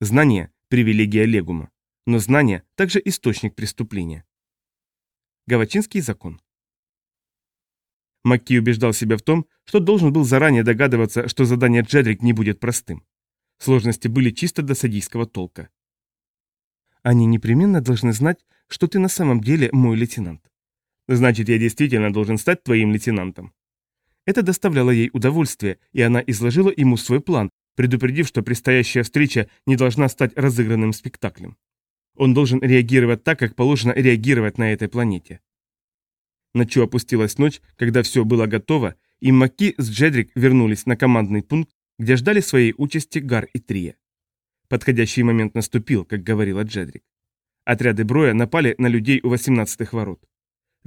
Знание – привилегия легума. Но знание – также источник преступления. Гавачинский закон. Макки убеждал себя в том, что должен был заранее догадываться, что задание Джедрик не будет простым. Сложности были чисто до садийского толка. Они непременно должны знать, что ты на самом деле мой лейтенант. Значит, я действительно должен стать твоим лейтенантом. Это доставляло ей удовольствие, и она изложила ему свой план, предупредив, что предстоящая встреча не должна стать разыгранным спектаклем. Он должен реагировать так, как положено реагировать на этой планете. Ночью опустилась ночь, когда все было готово, и Маки с Джедрик вернулись на командный пункт, где ждали своей участи Гар и Трия. Подходящий момент наступил, как говорила Джедрик. Отряды Броя напали на людей у 18-х ворот.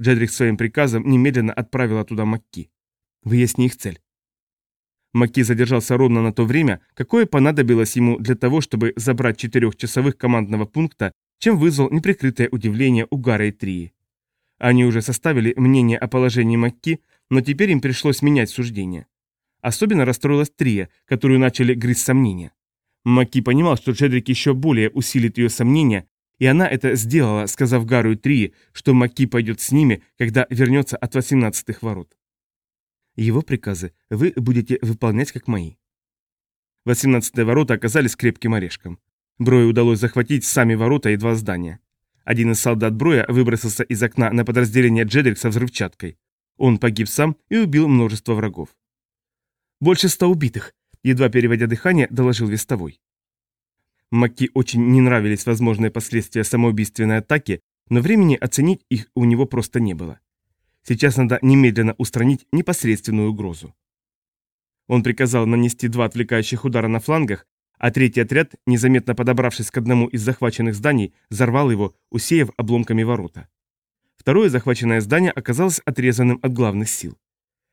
Джедрик своим приказом немедленно отправила туда Макки. Выясни их цель. Маки задержался ровно на то время, какое понадобилось ему для того, чтобы забрать четырехчасовых командного пункта, чем вызвал неприкрытое удивление у Гара и Трии. Они уже составили мнение о положении Макки, но теперь им пришлось менять суждение. Особенно расстроилась Трия, которую начали грызть сомнения. Маки понимал, что Джедрик еще более усилит ее сомнения, и она это сделала, сказав Гару и Трии, что Маки пойдет с ними, когда вернется от 18-х ворот. Его приказы вы будете выполнять как мои. 18-е ворота оказались крепким орешком. Брою удалось захватить сами ворота и два здания. Один из солдат Броя выбросился из окна на подразделение Джедрик со взрывчаткой. Он погиб сам и убил множество врагов. «Больше ста убитых», — едва переводя дыхание, доложил вестовой. Маки очень не нравились возможные последствия самоубийственной атаки, но времени оценить их у него просто не было. Сейчас надо немедленно устранить непосредственную угрозу. Он приказал нанести два отвлекающих удара на флангах, а третий отряд, незаметно подобравшись к одному из захваченных зданий, взорвал его, усеяв обломками ворота. Второе захваченное здание оказалось отрезанным от главных сил.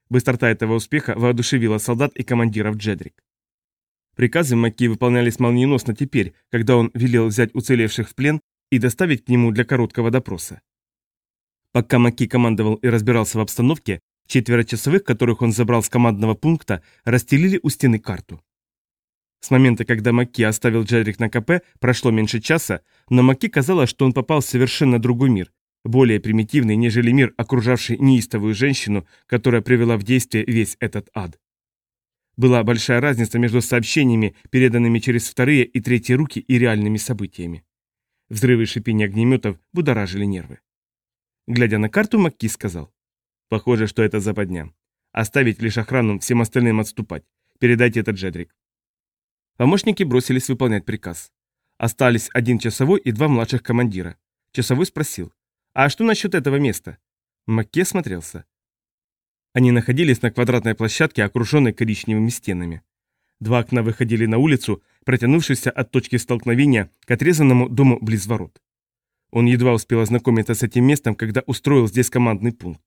Быстрота этого успеха воодушевила солдат и командиров Джедрик. Приказы Макки выполнялись молниеносно теперь, когда он велел взять уцелевших в плен и доставить к нему для короткого допроса. Пока Маки командовал и разбирался в обстановке, четверо часовых, которых он забрал с командного пункта, расстелили у стены карту. С момента, когда Маки оставил Джедрик на КП, прошло меньше часа, но Маки казалось, что он попал в совершенно другой мир, более примитивный, нежели мир, окружавший неистовую женщину, которая привела в действие весь этот ад. Была большая разница между сообщениями, переданными через вторые и третьи руки, и реальными событиями. Взрывы шипения огнеметов будоражили нервы. Глядя на карту, Макки сказал. «Похоже, что это западня. Оставить лишь охрану, всем остальным отступать. Передайте это Джедрик». Помощники бросились выполнять приказ. Остались один часовой и два младших командира. Часовой спросил. «А что насчет этого места?» Макке смотрелся. Они находились на квадратной площадке, окруженной коричневыми стенами. Два окна выходили на улицу, протянувшуюся от точки столкновения к отрезанному дому близ ворот. Он едва успел ознакомиться с этим местом, когда устроил здесь командный пункт.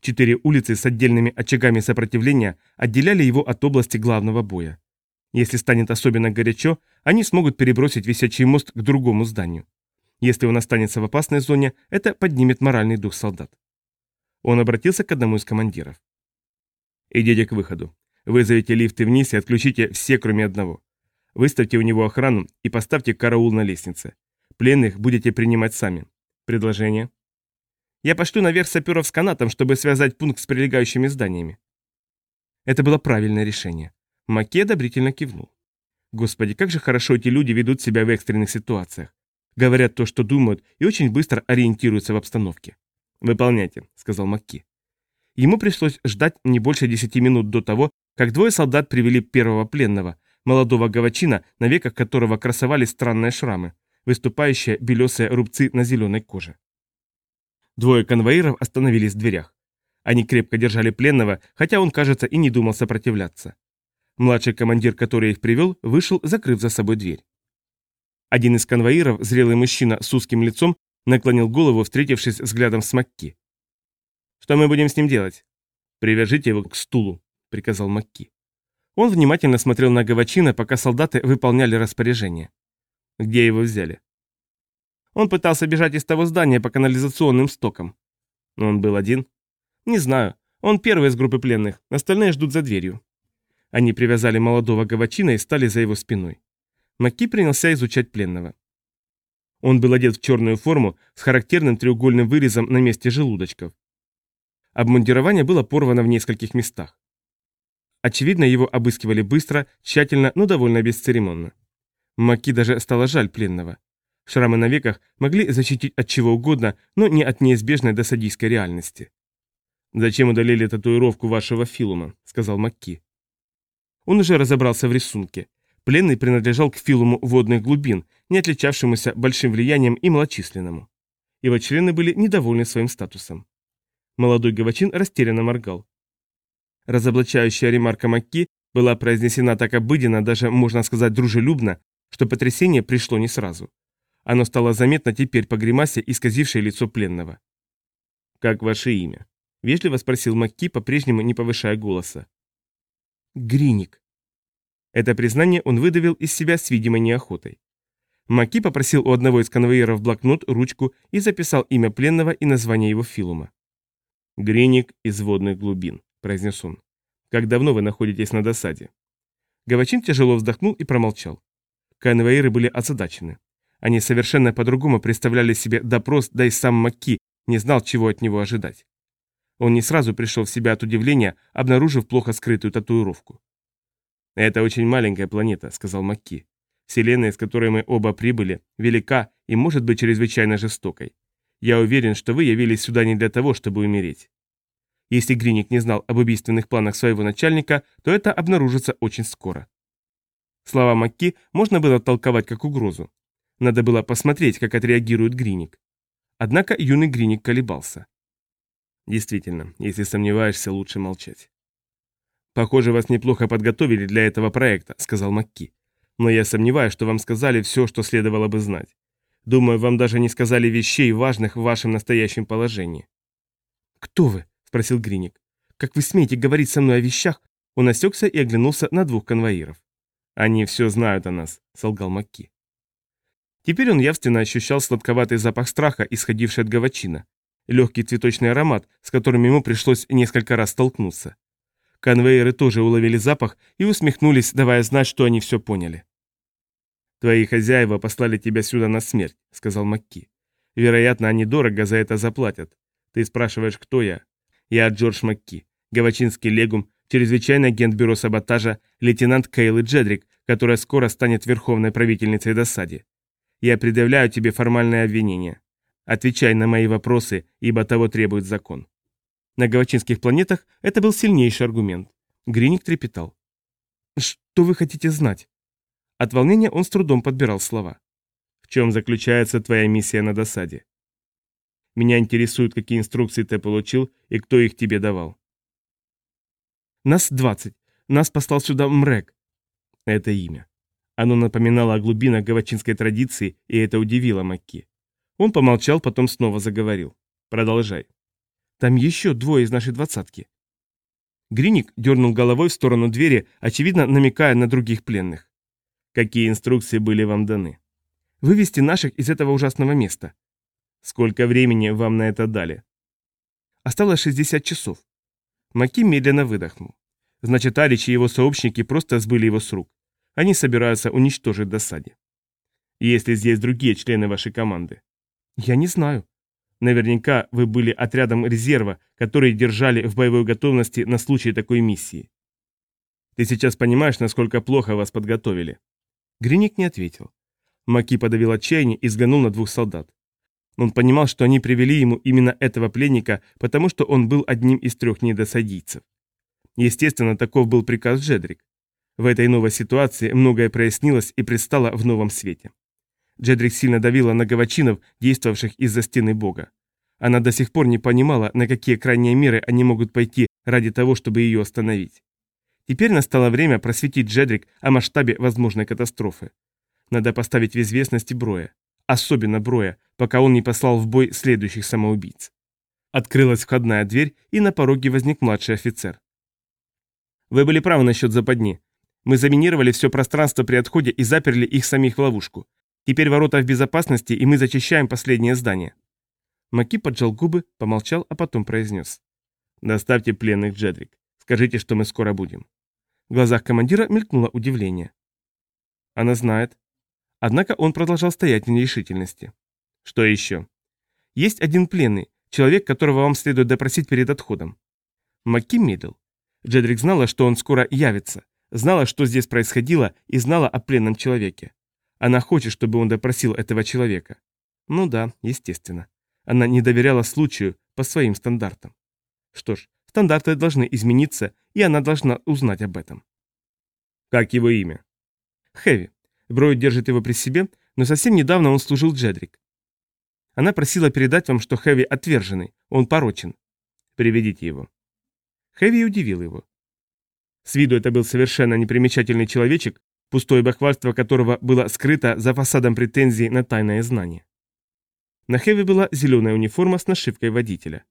Четыре улицы с отдельными очагами сопротивления отделяли его от области главного боя. Если станет особенно горячо, они смогут перебросить висячий мост к другому зданию. Если он останется в опасной зоне, это поднимет моральный дух солдат. Он обратился к одному из командиров. «Идите к выходу. Вызовите лифты вниз и отключите все, кроме одного. Выставьте у него охрану и поставьте караул на лестнице. Пленных будете принимать сами. Предложение? Я пошлю наверх саперов с канатом, чтобы связать пункт с прилегающими зданиями. Это было правильное решение. Маке одобрительно кивнул. Господи, как же хорошо эти люди ведут себя в экстренных ситуациях. Говорят то, что думают, и очень быстро ориентируются в обстановке. «Выполняйте», — сказал Макки. Ему пришлось ждать не больше десяти минут до того, как двое солдат привели первого пленного, молодого гавачина, на веках которого красовались странные шрамы, выступающие белесые рубцы на зеленой коже. Двое конвоиров остановились в дверях. Они крепко держали пленного, хотя он, кажется, и не думал сопротивляться. Младший командир, который их привел, вышел, закрыв за собой дверь. Один из конвоиров, зрелый мужчина с узким лицом, наклонил голову, встретившись взглядом с Макки. «Что мы будем с ним делать?» «Привяжите его к стулу», — приказал Макки. Он внимательно смотрел на Гавачина, пока солдаты выполняли распоряжение. Где его взяли? Он пытался бежать из того здания по канализационным стокам. Но он был один? Не знаю. Он первый из группы пленных, остальные ждут за дверью. Они привязали молодого гавачина и стали за его спиной. Макки принялся изучать пленного. Он был одет в черную форму с характерным треугольным вырезом на месте желудочков. Обмундирование было порвано в нескольких местах. Очевидно, его обыскивали быстро, тщательно, но довольно бесцеремонно. Маки даже стало жаль пленного. Шрамы на веках могли защитить от чего угодно, но не от неизбежной досадийской реальности. «Зачем удалили татуировку вашего филума?» — сказал Макки. Он уже разобрался в рисунке. Пленный принадлежал к филуму водных глубин, не отличавшемуся большим влиянием и малочисленному. Его члены были недовольны своим статусом. Молодой гавачин растерянно моргал. Разоблачающая ремарка Макки была произнесена так обыденно, даже, можно сказать, дружелюбно, что потрясение пришло не сразу. Оно стало заметно теперь по гримасе, исказившей лицо пленного. «Как ваше имя?» – вежливо спросил Макки, по-прежнему не повышая голоса. «Гриник». Это признание он выдавил из себя с видимой неохотой. Маки попросил у одного из конвоиров блокнот, ручку и записал имя пленного и название его филума. «Гриник из водных глубин», — произнес он. «Как давно вы находитесь на досаде?» Гавачин тяжело вздохнул и промолчал. Конвоиры были озадачены. Они совершенно по-другому представляли себе допрос, да и сам Макки не знал, чего от него ожидать. Он не сразу пришел в себя от удивления, обнаружив плохо скрытую татуировку. «Это очень маленькая планета», — сказал Макки. Вселенная, из которой мы оба прибыли, велика и может быть чрезвычайно жестокой. Я уверен, что вы явились сюда не для того, чтобы умереть. Если Гриник не знал об убийственных планах своего начальника, то это обнаружится очень скоро. Слова Макки можно было толковать как угрозу. Надо было посмотреть, как отреагирует Гриник. Однако юный Гриник колебался. Действительно, если сомневаешься, лучше молчать. «Похоже, вас неплохо подготовили для этого проекта», — сказал Макки но я сомневаюсь, что вам сказали все, что следовало бы знать. Думаю, вам даже не сказали вещей, важных в вашем настоящем положении». «Кто вы?» – спросил Гриник. «Как вы смеете говорить со мной о вещах?» Он осекся и оглянулся на двух конвоиров. «Они все знают о нас», – солгал Макки. Теперь он явственно ощущал сладковатый запах страха, исходивший от гавачина, легкий цветочный аромат, с которым ему пришлось несколько раз столкнуться. Конвейеры тоже уловили запах и усмехнулись, давая знать, что они все поняли. «Твои хозяева послали тебя сюда на смерть», — сказал Макки. «Вероятно, они дорого за это заплатят. Ты спрашиваешь, кто я? Я Джордж Макки, гавачинский легум, чрезвычайный агент бюро саботажа, лейтенант Кейлы Джедрик, которая скоро станет верховной правительницей досаде. Я предъявляю тебе формальное обвинение. Отвечай на мои вопросы, ибо того требует закон». На гавачинских планетах это был сильнейший аргумент. Гриник трепетал. «Что вы хотите знать?» От волнения он с трудом подбирал слова. «В чем заключается твоя миссия на досаде?» «Меня интересует, какие инструкции ты получил и кто их тебе давал». «Нас двадцать. Нас послал сюда Мрек». Это имя. Оно напоминало о глубинах гавачинской традиции, и это удивило Макки. Он помолчал, потом снова заговорил. «Продолжай». Там еще двое из нашей двадцатки. Гриник дернул головой в сторону двери, очевидно намекая на других пленных. Какие инструкции были вам даны? Вывести наших из этого ужасного места. Сколько времени вам на это дали? Осталось 60 часов. Маки медленно выдохнул. Значит, Алич и его сообщники просто сбыли его с рук. Они собираются уничтожить досаде. Есть ли здесь другие члены вашей команды? Я не знаю. Наверняка вы были отрядом резерва, который держали в боевой готовности на случай такой миссии. Ты сейчас понимаешь, насколько плохо вас подготовили?» Гриник не ответил. Маки подавил отчаяние и взглянул на двух солдат. Он понимал, что они привели ему именно этого пленника, потому что он был одним из трех недосадийцев. Естественно, таков был приказ Джедрик. В этой новой ситуации многое прояснилось и предстало в новом свете. Джедрик сильно давила на гавачинов, действовавших из-за стены бога. Она до сих пор не понимала, на какие крайние меры они могут пойти ради того, чтобы ее остановить. Теперь настало время просветить Джедрик о масштабе возможной катастрофы. Надо поставить в известность Броя. Особенно Броя, пока он не послал в бой следующих самоубийц. Открылась входная дверь, и на пороге возник младший офицер. «Вы были правы насчет западни. Мы заминировали все пространство при отходе и заперли их самих в ловушку. Теперь ворота в безопасности, и мы зачищаем последнее здание». Маки поджал губы, помолчал, а потом произнес. «Доставьте пленных, Джедрик. Скажите, что мы скоро будем». В глазах командира мелькнуло удивление. «Она знает», Однако он продолжал стоять в нерешительности. Что еще? Есть один пленный, человек, которого вам следует допросить перед отходом. Макки медлил. Джедрик знала, что он скоро явится, знала, что здесь происходило, и знала о пленном человеке. Она хочет, чтобы он допросил этого человека. Ну да, естественно. Она не доверяла случаю по своим стандартам. Что ж, стандарты должны измениться, и она должна узнать об этом. Как его имя? Хэви. Бройд держит его при себе, но совсем недавно он служил Джедрик. Она просила передать вам, что Хэви отверженный, он порочен. Приведите его. Хэви удивил его. С виду это был совершенно непримечательный человечек, пустое бахвальство которого было скрыто за фасадом претензий на тайное знание. На Хэви была зеленая униформа с нашивкой водителя.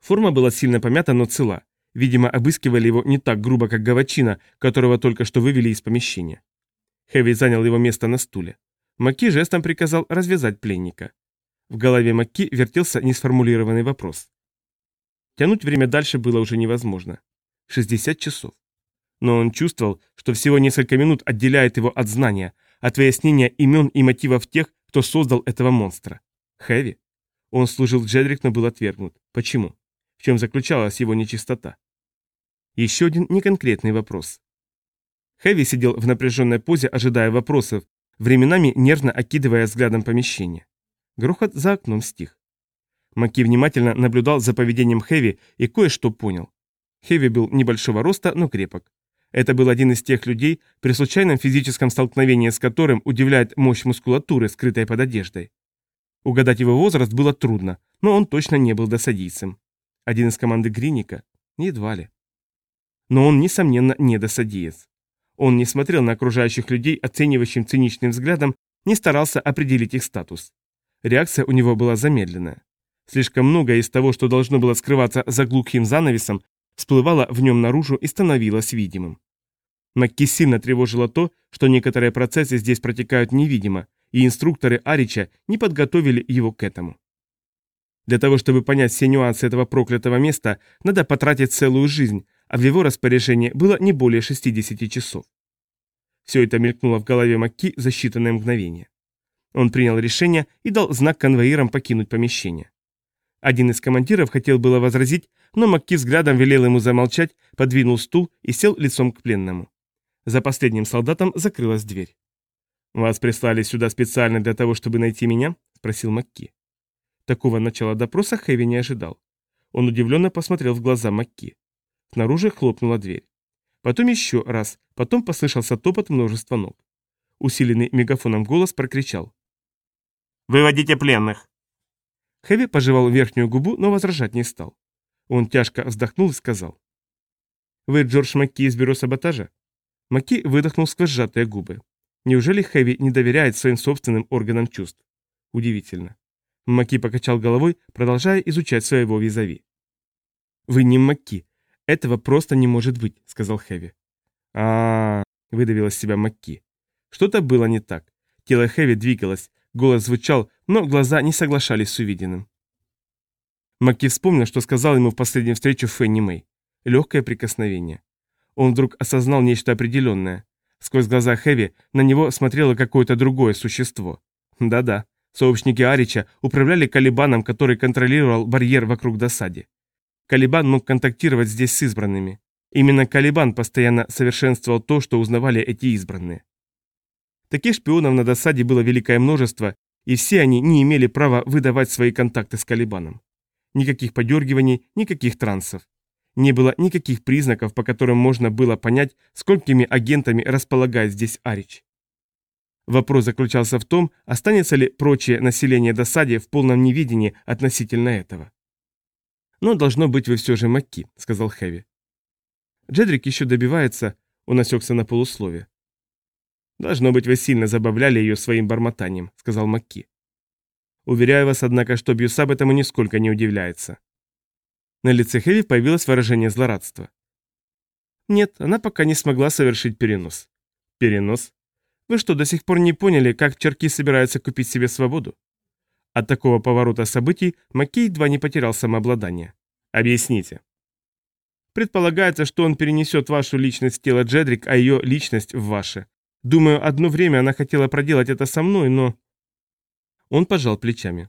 Форма была сильно помята, но цела. Видимо, обыскивали его не так грубо, как Гавачина, которого только что вывели из помещения. Хэви занял его место на стуле. Маки жестом приказал развязать пленника. В голове Маки вертелся несформулированный вопрос. Тянуть время дальше было уже невозможно. 60 часов. Но он чувствовал, что всего несколько минут отделяет его от знания, от выяснения имен и мотивов тех, кто создал этого монстра. Хэви? Он служил Джедрик, но был отвергнут. Почему? В чем заключалась его нечистота? Еще один неконкретный вопрос. Хэви сидел в напряженной позе, ожидая вопросов, временами нервно окидывая взглядом помещение. Грохот за окном стих. Маки внимательно наблюдал за поведением Хэви и кое-что понял. Хэви был небольшого роста, но крепок. Это был один из тех людей, при случайном физическом столкновении с которым удивляет мощь мускулатуры, скрытой под одеждой. Угадать его возраст было трудно, но он точно не был досадийцем. Один из команды Гриника? Едва ли. Но он, несомненно, не досадиец. Он не смотрел на окружающих людей оценивающим циничным взглядом, не старался определить их статус. Реакция у него была замедленная. Слишком многое из того, что должно было скрываться за глухим занавесом, всплывало в нем наружу и становилось видимым. Макки сильно тревожило то, что некоторые процессы здесь протекают невидимо, и инструкторы Арича не подготовили его к этому. Для того, чтобы понять все нюансы этого проклятого места, надо потратить целую жизнь, а в его распоряжении было не более 60 часов. Все это мелькнуло в голове Макки за считанные мгновения. Он принял решение и дал знак конвоирам покинуть помещение. Один из командиров хотел было возразить, но Макки взглядом велел ему замолчать, подвинул стул и сел лицом к пленному. За последним солдатом закрылась дверь. «Вас прислали сюда специально для того, чтобы найти меня?» – спросил Макки. Такого начала допроса Хэви не ожидал. Он удивленно посмотрел в глаза Макки. Снаружи хлопнула дверь. Потом еще раз, потом послышался топот множества ног. Усиленный мегафоном голос прокричал. «Выводите пленных!» Хэви пожевал верхнюю губу, но возражать не стал. Он тяжко вздохнул и сказал. «Вы Джордж Макки из бюро саботажа?» Макки выдохнул сквозь сжатые губы. Неужели Хэви не доверяет своим собственным органам чувств? Удивительно. Маки покачал головой, продолжая изучать своего визави. «Вы не Маки. Этого просто не может быть», — сказал Хэви. а, -а, -а выдавил из себя Макки. Что-то было не так. Тело Хэви двигалось, голос звучал, но глаза не соглашались с увиденным. Макки вспомнил, что сказал ему в последнюю встречу Фенни Мэй. Легкое прикосновение. Он вдруг осознал нечто определенное. Сквозь глаза Хэви на него смотрело какое-то другое существо. Да-да, Сообщники Арича управляли Калибаном, который контролировал барьер вокруг досади. Калибан мог контактировать здесь с избранными. Именно Калибан постоянно совершенствовал то, что узнавали эти избранные. Таких шпионов на досаде было великое множество, и все они не имели права выдавать свои контакты с Калибаном. Никаких подергиваний, никаких трансов. Не было никаких признаков, по которым можно было понять, сколькими агентами располагает здесь Арич. Вопрос заключался в том, останется ли прочее население досаде в полном невидении относительно этого. «Но должно быть вы все же Макки», — сказал Хэви. Джедрик еще добивается, он осекся на полуслове. «Должно быть, вы сильно забавляли ее своим бормотанием», — сказал Макки. «Уверяю вас, однако, что Бьюсаб этому нисколько не удивляется». На лице Хэви появилось выражение злорадства. «Нет, она пока не смогла совершить перенос». «Перенос?» Вы что, до сих пор не поняли, как черки собираются купить себе свободу? От такого поворота событий Маккей едва не потерял самообладание. Объясните. Предполагается, что он перенесет вашу личность в тело Джедрик, а ее личность в ваше. Думаю, одно время она хотела проделать это со мной, но...» Он пожал плечами.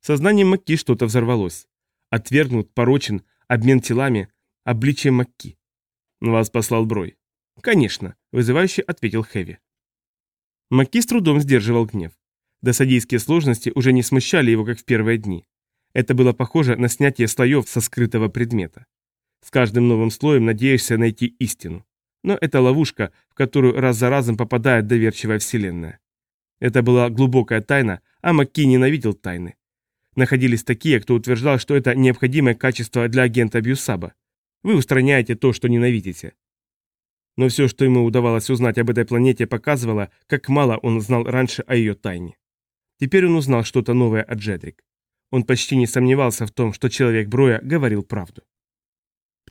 В сознании Макки что-то взорвалось. Отвергнут, порочен, обмен телами, обличие Макки. Вас послал Брой. Конечно, вызывающе ответил Хэви. Макки с трудом сдерживал гнев. Досадийские сложности уже не смущали его, как в первые дни. Это было похоже на снятие слоев со скрытого предмета. С каждым новым слоем надеешься найти истину. Но это ловушка, в которую раз за разом попадает доверчивая вселенная. Это была глубокая тайна, а Макки ненавидел тайны. Находились такие, кто утверждал, что это необходимое качество для агента Бьюсаба. Вы устраняете то, что ненавидите. Но все, что ему удавалось узнать об этой планете, показывало, как мало он знал раньше о ее тайне. Теперь он узнал что-то новое от Джедрик. Он почти не сомневался в том, что человек Броя говорил правду.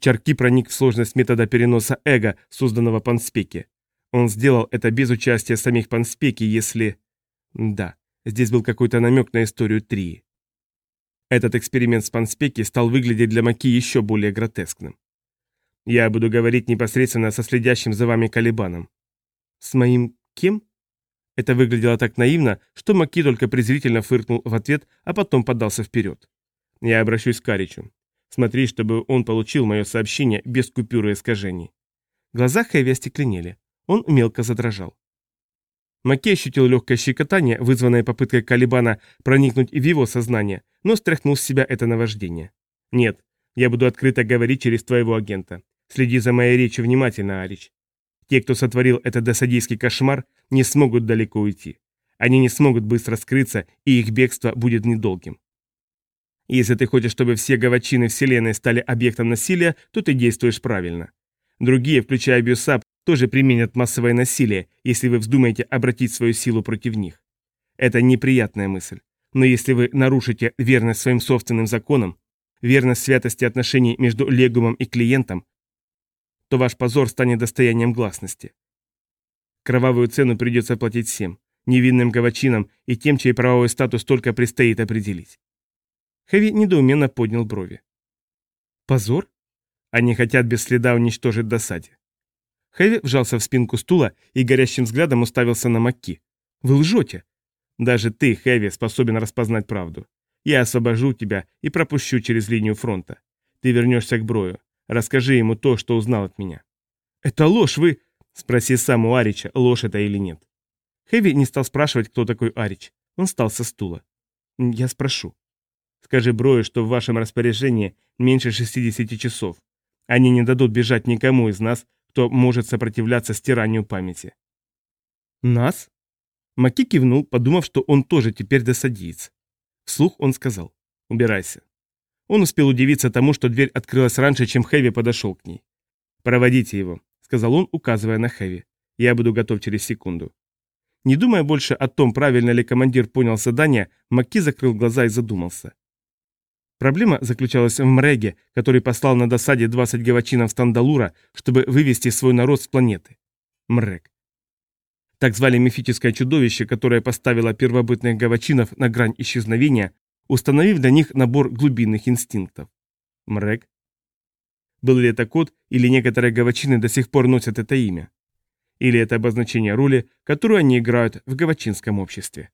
Чарки проник в сложность метода переноса эго, созданного Панспеки. Он сделал это без участия самих Панспеки, если... Да, здесь был какой-то намек на историю Трии. Этот эксперимент с Панспеки стал выглядеть для Маки еще более гротескным. Я буду говорить непосредственно со следящим за вами Калибаном. С моим кем? Это выглядело так наивно, что Маки только презрительно фыркнул в ответ, а потом подался вперед. Я обращусь к Каричу. Смотри, чтобы он получил мое сообщение без купюры искажений. Глаза Хэви остекленели. Он мелко задрожал. Маки ощутил легкое щекотание, вызванное попыткой Калибана проникнуть в его сознание, но стряхнул с себя это наваждение. «Нет, я буду открыто говорить через твоего агента. Следи за моей речью внимательно, Арич. Те, кто сотворил этот досадийский кошмар, не смогут далеко уйти. Они не смогут быстро скрыться, и их бегство будет недолгим. Если ты хочешь, чтобы все говачины Вселенной стали объектом насилия, то ты действуешь правильно. Другие, включая Бюсаб, тоже применят массовое насилие, если вы вздумаете обратить свою силу против них. Это неприятная мысль. Но если вы нарушите верность своим собственным законам, верность святости отношений между легумом и клиентом, то ваш позор станет достоянием гласности. Кровавую цену придется платить всем, невинным гавачинам и тем, чей правовой статус только предстоит определить. Хэви недоуменно поднял брови. «Позор? Они хотят без следа уничтожить досаде». Хэви вжался в спинку стула и горящим взглядом уставился на Макки. «Вы лжете!» «Даже ты, Хэви, способен распознать правду. Я освобожу тебя и пропущу через линию фронта. Ты вернешься к Брою. Расскажи ему то, что узнал от меня». «Это ложь, вы...» Спроси сам у Арича, ложь это или нет. Хэви не стал спрашивать, кто такой Арич. Он встал со стула. «Я спрошу». Скажи Брою, что в вашем распоряжении меньше 60 часов. Они не дадут бежать никому из нас, кто может сопротивляться стиранию памяти. Нас? Маки кивнул, подумав, что он тоже теперь досадиец. Вслух он сказал «Убирайся». Он успел удивиться тому, что дверь открылась раньше, чем Хэви подошел к ней. «Проводите его», — сказал он, указывая на Хэви. «Я буду готов через секунду». Не думая больше о том, правильно ли командир понял задание, Маки закрыл глаза и задумался. Проблема заключалась в Мреге, который послал на досаде 20 гавачинов Стандалура, чтобы вывести свой народ с планеты. Мрег. Так звали мифическое чудовище, которое поставило первобытных гавачинов на грань исчезновения, установив для них набор глубинных инстинктов. Мрег. Был ли это код, или некоторые гавачины до сих пор носят это имя? Или это обозначение роли, которую они играют в гавачинском обществе?